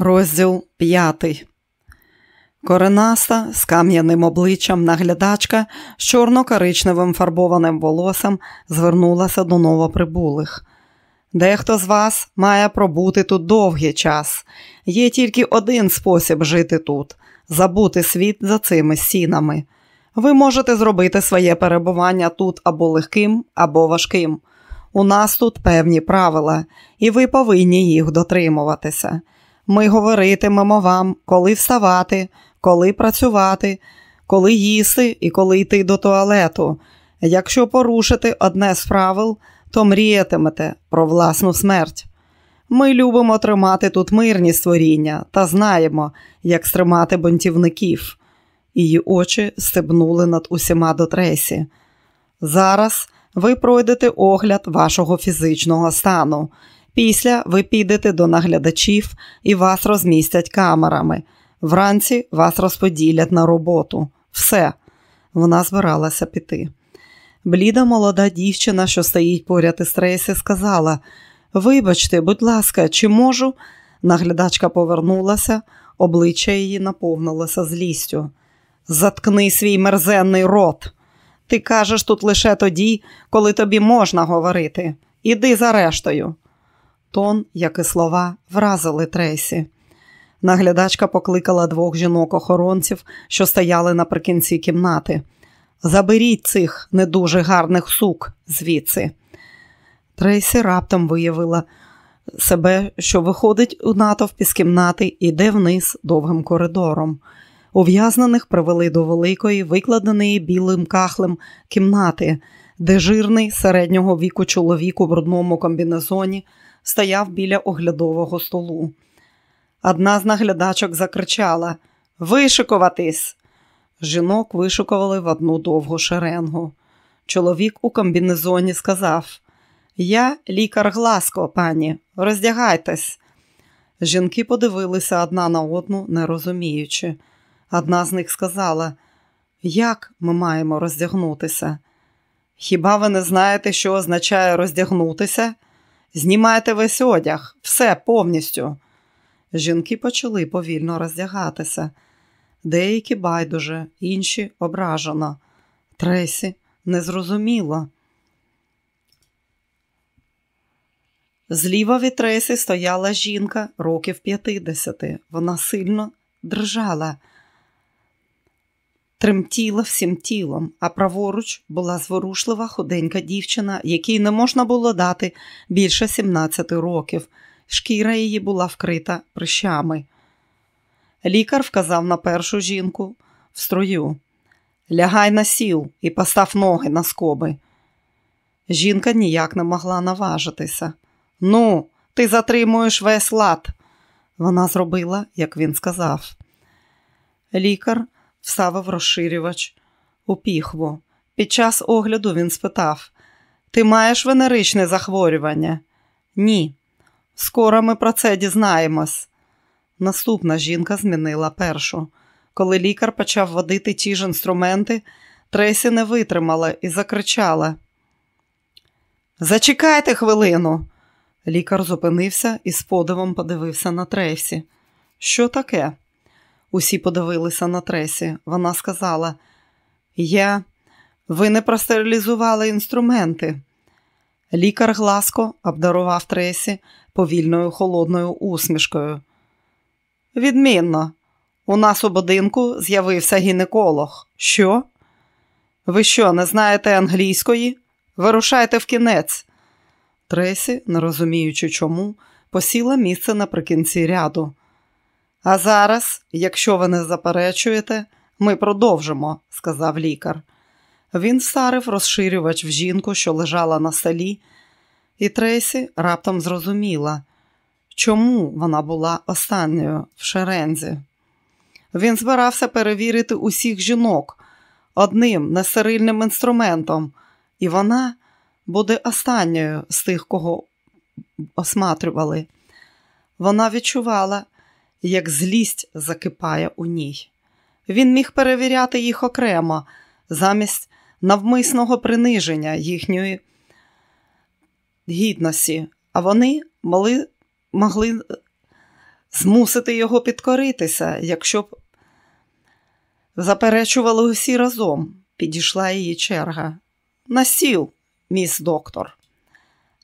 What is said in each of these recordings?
Розділ п'ятий. Коренаста з кам'яним обличчям наглядачка з чорно-коричневим фарбованим волоссям звернулася до новоприбулих. Дехто з вас має пробути тут довгий час. Є тільки один спосіб жити тут забути світ за цими стінами. Ви можете зробити своє перебування тут або легким, або важким. У нас тут певні правила, і ви повинні їх дотримуватися. Ми говоритимемо вам, коли вставати, коли працювати, коли їсти і коли йти до туалету. Якщо порушити одне з правил, то мріятимете про власну смерть. Ми любимо тримати тут мирні створіння та знаємо, як стримати бунтівників. Її очі стебнули над усіма до тресі. Зараз ви пройдете огляд вашого фізичного стану. Після ви підете до наглядачів і вас розмістять камерами. Вранці вас розподілять на роботу. Все, вона збиралася піти. Бліда молода дівчина, що стоїть поряд із Трейсі, сказала: Вибачте, будь ласка, чи можу? Наглядачка повернулася, обличчя її наповнилося злістю. Заткни свій мерзенний рот. Ти кажеш тут лише тоді, коли тобі можна говорити. Іди за рештою. Тон, як і слова, вразили Трейсі. Наглядачка покликала двох жінок-охоронців, що стояли наприкінці кімнати. Заберіть цих не дуже гарних сук звідси. Трейсі раптом виявила себе, що виходить у натовпі з кімнати і йде вниз довгим коридором. Ув'язнених привели до великої, викладеної білим кахлем кімнати, де жирний середнього віку чоловік у брудному комбінезоні стояв біля оглядового столу. Одна з наглядачок закричала Вишикуватись! Жінок вишикували в одну довгу шеренгу. Чоловік у комбінезоні сказав Я лікар Гласко, пані, роздягайтесь. Жінки подивилися одна на одну, не розуміючи. Одна з них сказала, як ми маємо роздягнутися? Хіба ви не знаєте, що означає роздягнутися? Знімайте весь одяг, все повністю. Жінки почали повільно роздягатися. Деякі байдуже, інші ображено. Тресі незрозуміло. Зліва від Тресі стояла жінка років 50. Вона сильно дрижала, тремтіла всім тілом, а праворуч була зворушлива худенька дівчина, якій не можна було дати більше 17 років. Шкіра її була вкрита прищами. Лікар вказав на першу жінку в строю. Лягай на сіл і постав ноги на скоби. Жінка ніяк не могла наважитися. Ну, ти затримуєш весь лад. Вона зробила, як він сказав. Лікар вставив розширювач у піхву. Під час огляду він спитав: Ти маєш венеричне захворювання? Ні. Скоро ми про це дізнаємось. Наступна жінка змінила першу. Коли лікар почав водити ті ж інструменти, Тресі не витримала і закричала. Зачекайте хвилину. Лікар зупинився і з подивом подивився на Тресі. Що таке? Усі подивилися на Тресі. Вона сказала: Я, ви не простерилізували інструменти. Лікар гласко обдарував Тресі повільною холодною усмішкою. Відмінно, у нас у будинку з'явився гінеколог. Що? Ви що, не знаєте англійської? Вирушайте в кінець. Тресі, не розуміючи чому, посіла місце наприкінці ряду. А зараз, якщо ви не заперечуєте, ми продовжимо, сказав лікар. Він всарив розширювач в жінку, що лежала на столі, і Тресі раптом зрозуміла, чому вона була останньою в шерензі. Він збирався перевірити усіх жінок одним несерильним інструментом, і вона буде останньою з тих, кого осматрювали. Вона відчувала, як злість закипає у ній. Він міг перевіряти їх окремо, замість навмисного приниження їхньої гідності, а вони могли, могли змусити його підкоритися, якщо б заперечували усі разом. Підійшла її черга. На сіл, міс доктор.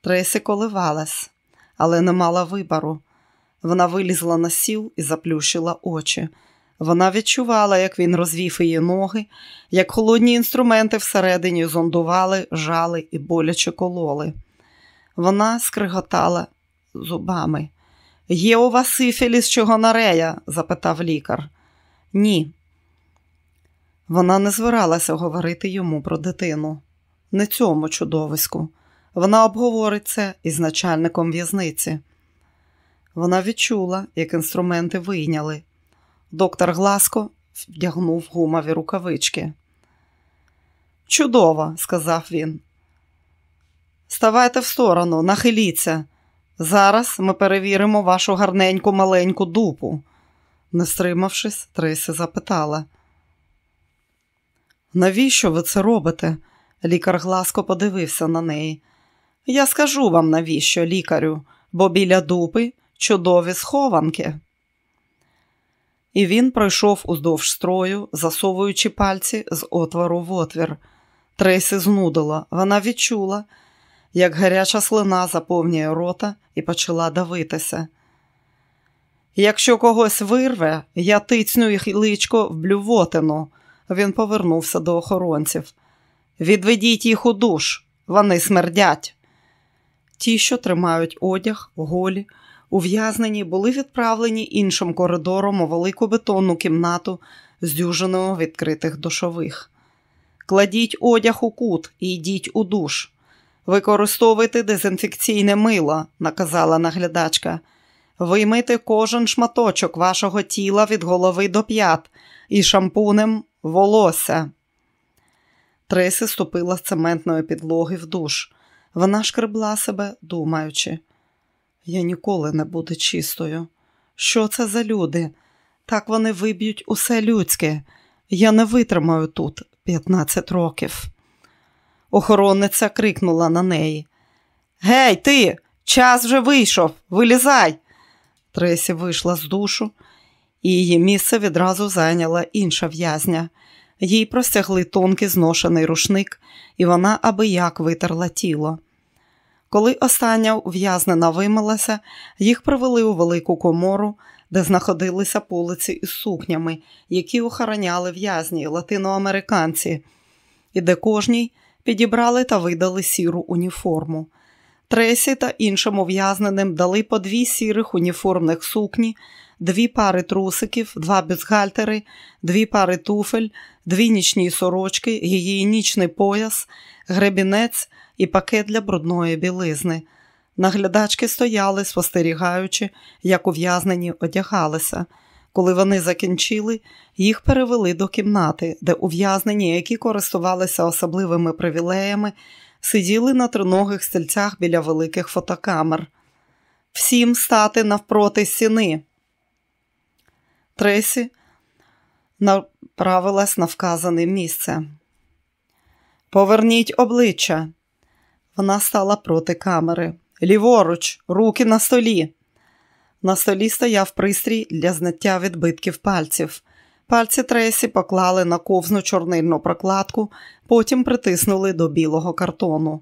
Тресі коливалась, але не мала вибору. Вона вилізла на сіл і заплющила очі. Вона відчувала, як він розвів її ноги, як холодні інструменти всередині зондували, жали і боляче кололи. Вона скриготала зубами. Є у вас сифіліс чого нарея? запитав лікар. Ні. Вона не збиралася говорити йому про дитину. Не цьому чудовиську. Вона обговорить це із начальником в'язниці. Вона відчула, як інструменти вийняли. Доктор Гласко вдягнув гумові рукавички. Чудово, сказав він. Ставайте в сторону, нахиліться. Зараз ми перевіримо вашу гарненьку маленьку дупу. Не стримавшись, Трейсі запитала. Навіщо ви це робите? Лікар гласко подивився на неї. Я скажу вам, навіщо, лікарю, бо біля дупи чудові схованки. І він пройшов уздовж строю, засовуючи пальці з отвору в отвір. Трейсі знудила. Вона відчула, як гаряча слина заповнює рота і почала давитися. Якщо когось вирве, я тицню їх личко в блювотину. Він повернувся до охоронців. Відведіть їх у душ, вони смердять. Ті, що тримають одяг, голі, ув'язнені, були відправлені іншим коридором у велику бетонну кімнату з дюжиною відкритих душових. Кладіть одяг у кут і йдіть у душ. Використовуйте дезінфекційне мило, наказала наглядачка. Виймите кожен шматочок вашого тіла від голови до п'ят і шампунем волосся. Тресі ступила з цементної підлоги в душ. Вона шкребла себе, думаючи, я ніколи не буду чистою. Що це за люди? Так вони виб'ють усе людське. Я не витримаю тут 15 років. Охоронниця крикнула на неї. Гей, ти, час вже вийшов, вилізай. Тресі вийшла з душу, і її місце відразу зайняла інша в'язня. Їй простягли тонкий зношений рушник, і вона аби як витерла тіло. Коли остання ув'язнена вимилася, їх привели у велику комору, де знаходилися полиці із сукнями, які охороняли в'язні латиноамериканці, і де кожній підібрали та видали сіру уніформу. Тресі та іншим ув'язненим дали по дві сірих уніформних сукні, дві пари трусиків, два бюстгальтери, дві пари туфель, дві нічні сорочки, гігієнічний пояс, гребінець і пакет для брудної білизни. Наглядачки стояли, спостерігаючи, як ув'язнені одягалися. Коли вони закінчили, їх перевели до кімнати, де ув'язнені, які користувалися особливими привілеями, сиділи на триногих стільцях біля великих фотокамер. Всім стати навпроти стіни. Тресі направилась на вказане місце. Поверніть обличчя. Вона стала проти камери. Ліворуч, руки на столі. На столі стояв пристрій для зняття відбитків пальців. Пальці Тресі поклали на ковзну чорнильну прокладку, потім притиснули до білого картону.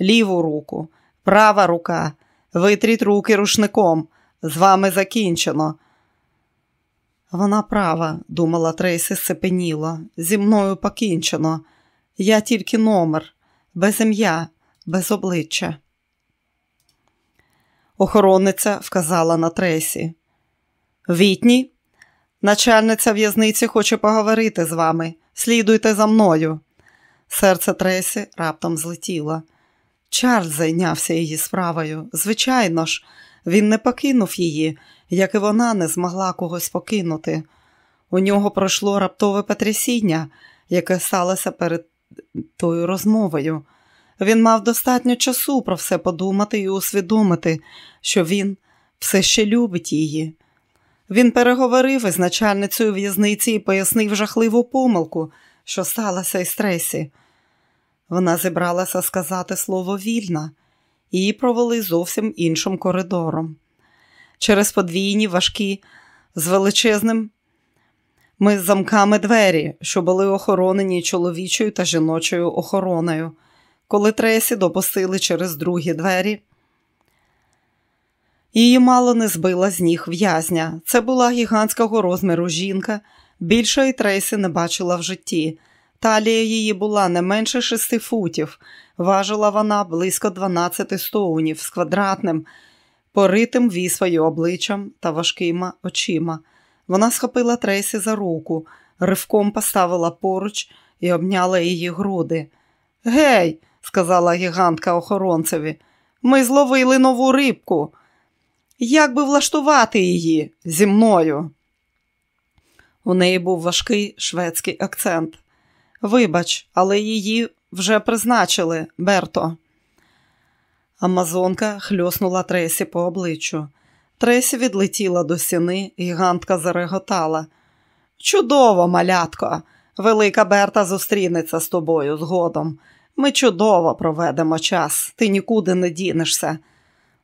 Ліву руку, права рука, витріть руки рушником. З вами закінчено. Вона права, думала Трейсі сцепеніло. Зі мною покінчено. Я тільки номер, без ім'я, без обличчя. Охоронниця вказала на Тресі. Вітні, начальниця в'язниці хоче поговорити з вами. Слідуйте за мною. Серце Тресі раптом злетіло. Чарльз зайнявся її справою. Звичайно ж, він не покинув її, як і вона не змогла когось покинути. У нього пройшло раптове потрясіння, яке сталося перед тою розмовою. Він мав достатньо часу про все подумати і усвідомити, що він все ще любить її. Він переговорив із начальницею в'язниці і пояснив жахливу помилку, що сталося із Тресі. Вона зібралася сказати слово вільна, її провели зовсім іншим коридором. через подвійні важкі з величезними замками двері, що були охоронені чоловічою та жіночою охороною. Коли Тресі допустили через другі двері, її мало не збила з ніг в'язня. Це була гігантського розміру жінка, більшої Тресі не бачила в житті. Талія її була не менше шести футів, важила вона близько 12 стоунів з квадратним, поритим віспою обличчям та важкими очима. Вона схопила Трейсі за руку, ривком поставила поруч і обняла її груди. Гей, сказала гігантка охоронцеві, ми зловили нову рибку. Як би влаштувати її зі мною? У неї був важкий шведський акцент. Вибач, але її вже призначили, Берто. Амазонка хльоснула Тресі по обличчю. Тресі відлетіла до стіни, гігантка зареготала. Чудово, малятко! Велика Берта зустрінеться з тобою згодом. Ми чудово проведемо час, ти нікуди не дінешся.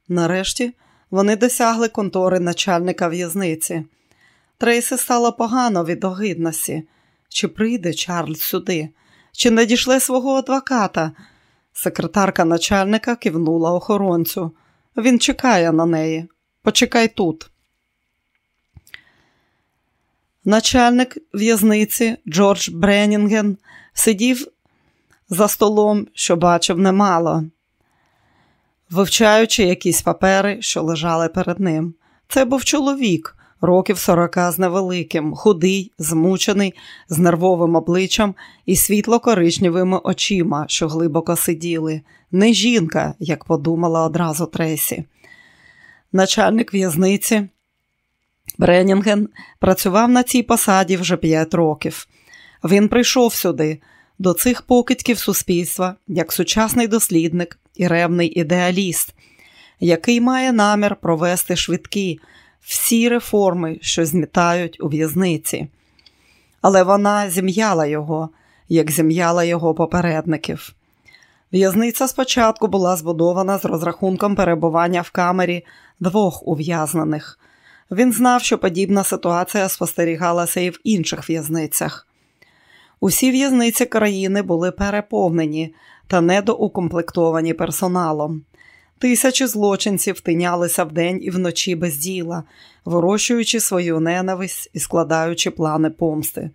Нарешті вони досягли контори начальника в'язниці. Трейсі стало погано від огидності. Чи прийде Чарльз сюди? Чи надійшле свого адвоката? Секретарка начальника кивнула охоронцю. Він чекає на неї. Почекай тут. Начальник в'язниці Джордж Бреннінген сидів за столом, що бачив немало, вивчаючи якісь папери, що лежали перед ним. Це був чоловік, років сорока з невеликим, худий, змучений, з нервовим обличчям і світло-коричневими очима, що глибоко сиділи. Не жінка, як подумала одразу Тресі. Начальник в'язниці Бреннінген працював на цій посаді вже п'ять років. Він прийшов сюди, до цих покидьків суспільства, як сучасний дослідник і ревний ідеаліст, який має намір провести швидкі всі реформи, що змітають у в'язниці. Але вона зім'яла його, як зім'яла його попередників. В'язниця спочатку була збудована з розрахунком перебування в камері двох ув'язнених. Він знав, що подібна ситуація спостерігалася і в інших в'язницях. Усі в'язниці країни були переповнені та недоукомплектовані персоналом. Тисячі злочинців тинялися вдень і вночі без діла, вирощуючи свою ненависть і складаючи плани помсти.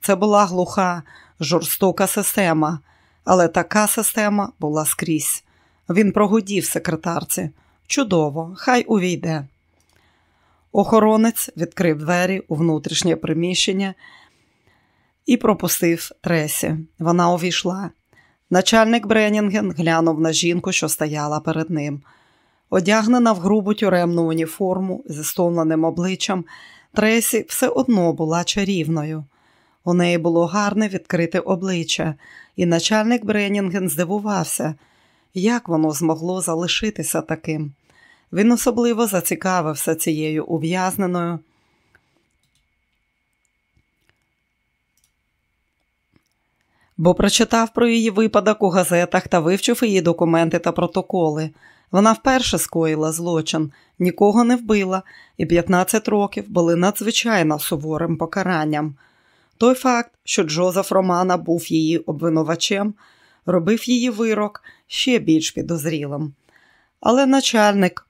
Це була глуха, жорстока система, але така система була скрізь. Він прогудів секретарці. Чудово, хай увійде. Охоронець відкрив двері у внутрішнє приміщення і пропустив Тресі. Вона увійшла. Начальник Бреннінген глянув на жінку, що стояла перед ним. Одягнена в грубу тюремну уніформу зі стомленим обличчям, Тресі все одно була чарівною. У неї було гарне відкрите обличчя, і начальник Бреннінген здивувався, як воно змогло залишитися таким. Він особливо зацікавився цією ув'язненою. бо прочитав про її випадок у газетах та вивчив її документи та протоколи. Вона вперше скоїла злочин, нікого не вбила, і 15 років були надзвичайно суворим покаранням. Той факт, що Джозеф Романа був її обвинувачем, робив її вирок ще більш підозрілим. Але начальник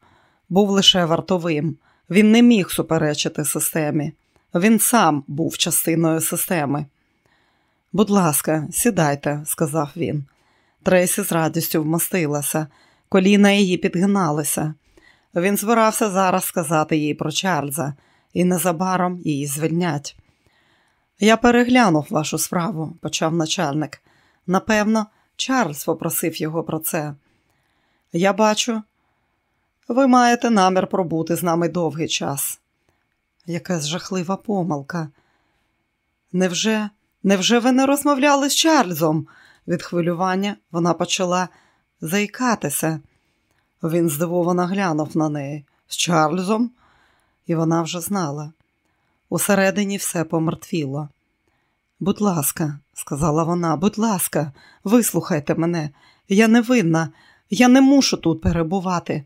був лише вартовим, він не міг суперечити системі. Він сам був частиною системи. Будь ласка, сідайте, сказав він. Трейсі з радістю вмостилася, коліна її підгиналися. Він збирався зараз сказати їй про Чарльза, і незабаром її звільнять. Я переглянув вашу справу, почав начальник. Напевно, Чарльз попросив його про це. Я бачу, ви маєте намір пробути з нами довгий час. Якась жахлива помилка. Невже Невже ви не розмовляли з Чарльзом? Від хвилювання вона почала заїкатися. Він здивовано глянув на неї. З Чарльзом? І вона вже знала. Усередині все помертвіло. Будь ласка, сказала вона, будь ласка, вислухайте мене. Я не винна, я не мушу тут перебувати.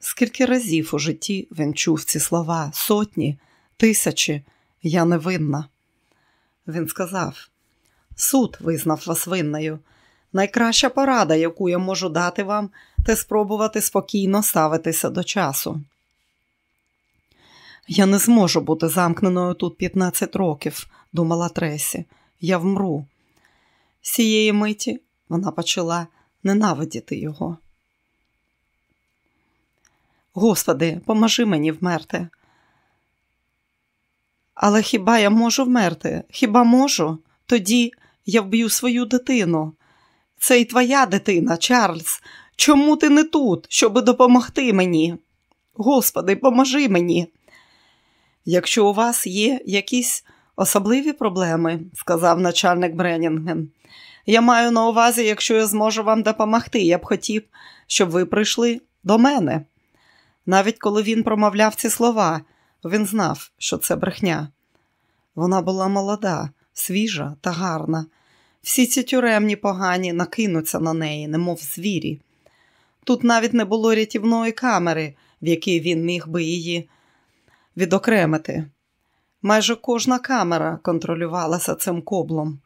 Скільки разів у житті він чув ці слова сотні, тисячі, я невинна. Він сказав: Суд визнав вас винною. Найкраща порада, яку я можу дати вам, це спробувати спокійно ставитися до часу. Я не зможу бути замкненою тут 15 років, думала Тресі. Я вмру. З цієї миті вона почала ненавидіти його. Господи, поможи мені вмерти. Але хіба я можу вмерти? Хіба можу? Тоді я вб'ю свою дитину. Це й твоя дитина, Чарльз. Чому ти не тут, щоб допомогти мені? Господи, поможи мені. Якщо у вас є якісь особливі проблеми, сказав начальник Бреннінген, я маю на увазі, якщо я зможу вам допомогти, я б хотів, щоб ви прийшли до мене. Навіть коли він промовляв ці слова, він знав, що це брехня. Вона була молода, свіжа та гарна. Всі ці тюремні погані накинуться на неї, немов звірі. Тут навіть не було рятівної камери, в якій він міг би її відокремити. Майже кожна камера контролювалася цим коблом.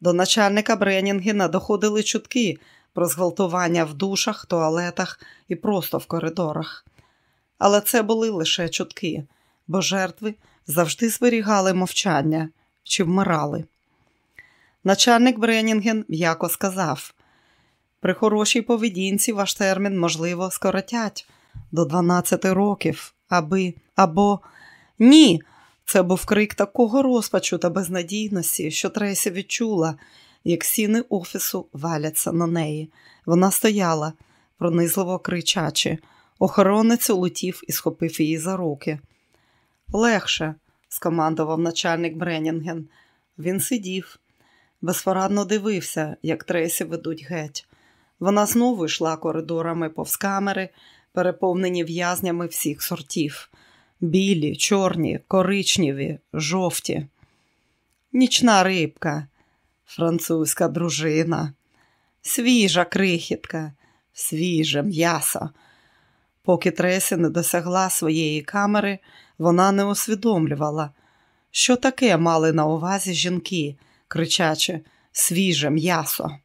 До начальника Бренінгена доходили чутки про зґвалтування в душах, туалетах і просто в коридорах. Але це були лише чутки, бо жертви завжди зберігали мовчання чи вмирали. Начальник Бренінген м'яко сказав: при хорошій поведінці ваш термін, можливо, скоротять до 12 років, аби або ні. Це був крик такого розпачу та безнадійності, що Тресі відчула, як сіни офісу валяться на неї. Вона стояла, пронизливо кричачи. Охоронець улетів і схопив її за руки. Легше, скомандував начальник Бренінген. Він сидів, безпорадно дивився, як Тресі ведуть геть. Вона знову йшла коридорами повз камери, переповнені в'язнями всіх сортів білі, чорні, коричневі, жовті. Нічна рибка, французька дружина, свіжа крихітка, свіже м'ясо. Поки Тресі не досягла своєї камери, вона не усвідомлювала, що таке мали на увазі жінки, кричачи свіже м'ясо.